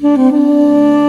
Oh.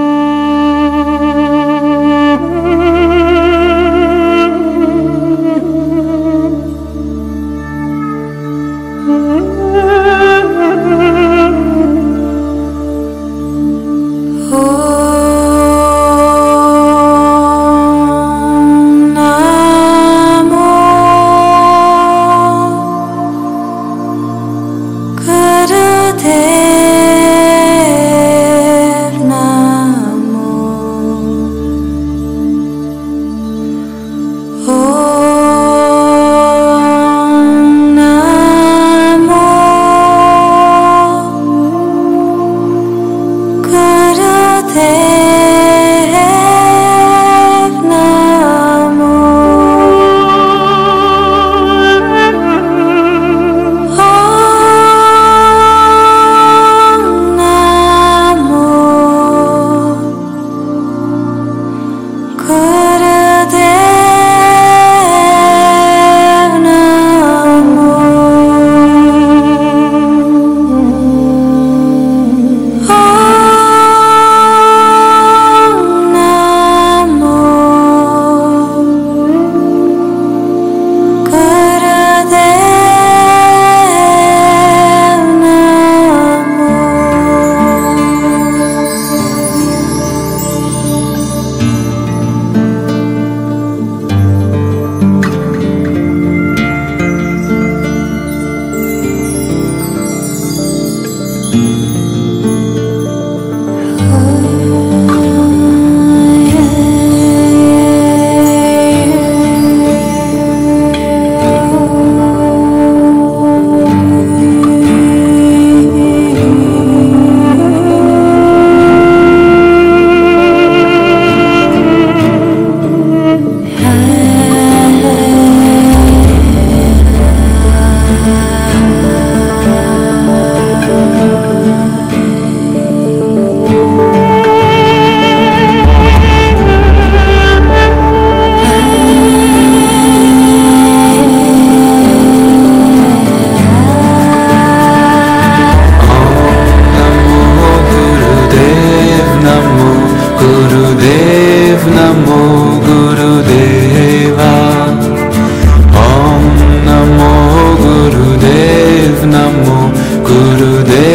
デーフナモクルデ